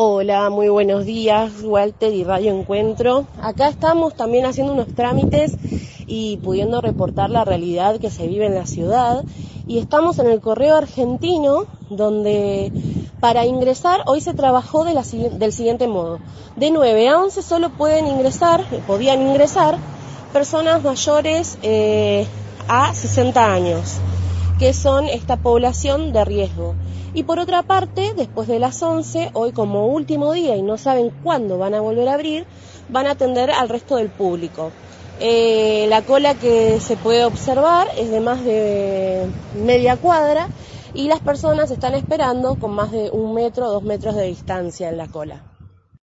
Hola, muy buenos días, Walter y Radio Encuentro. Acá estamos también haciendo unos trámites y pudiendo reportar la realidad que se vive en la ciudad. Y estamos en el correo argentino, donde para ingresar hoy se trabajó de la, del siguiente modo. De 9 a 11 solo pueden ingresar, podían ingresar, personas mayores eh, a 60 años, que son esta población de riesgo. Y por otra parte, después de las 11, hoy como último día y no saben cuándo van a volver a abrir, van a atender al resto del público. Eh, la cola que se puede observar es de más de media cuadra y las personas están esperando con más de un metro, dos metros de distancia en la cola.